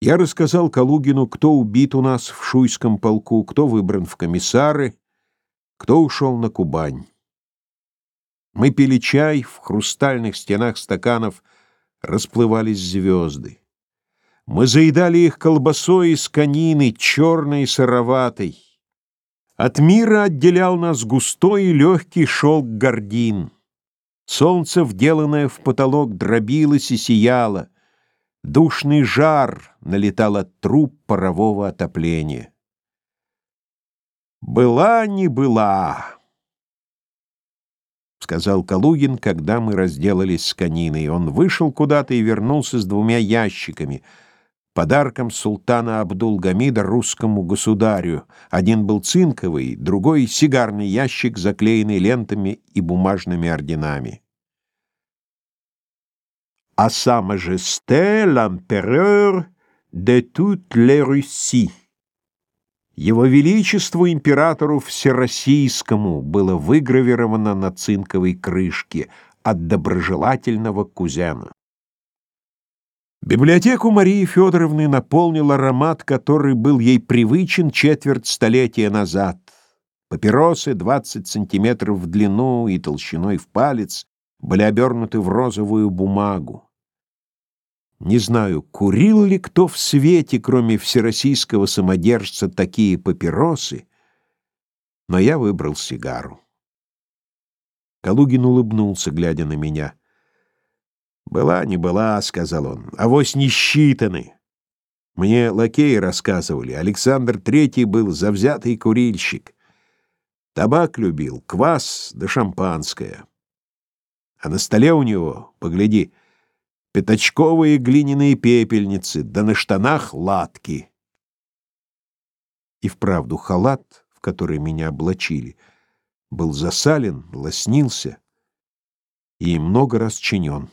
Я рассказал Калугину, кто убит у нас в Шуйском полку, кто выбран в комиссары, кто ушел на Кубань. Мы пили чай, в хрустальных стенах стаканов расплывались звезды. Мы заедали их колбасой из конины, черной и сыроватой. От мира отделял нас густой и легкий шелк гордин. Солнце, вделанное в потолок, дробилось и сияло — Душный жар налетал от труб парового отопления. «Была не была», — сказал Калугин, когда мы разделались с кониной. Он вышел куда-то и вернулся с двумя ящиками, подарком султана Абдул-Гамида русскому государю. Один был цинковый, другой — сигарный ящик, заклеенный лентами и бумажными орденами à Sa Majesté l'Empereur de toutes les Russies. Его Величеству императору Всероссийскому было выгравировано на цинковой крышке от доброжелательного кузена. Библиотеку Марии Федоровны наполнил аромат, который был ей привычен четверть столетия назад. Папиросы 20 сантиметров в длину и толщиной в палец были обернуты в розовую бумагу. Не знаю, курил ли кто в свете, кроме всероссийского самодержца, такие папиросы, но я выбрал сигару. Калугин улыбнулся, глядя на меня. «Была, не была», — сказал он, — «авось не считаны». Мне лакеи рассказывали, Александр Третий был завзятый курильщик. Табак любил, квас да шампанское. А на столе у него, погляди, — пятачковые глиняные пепельницы, да на штанах латки. И вправду халат, в который меня облачили, был засален, лоснился и много раз чинен.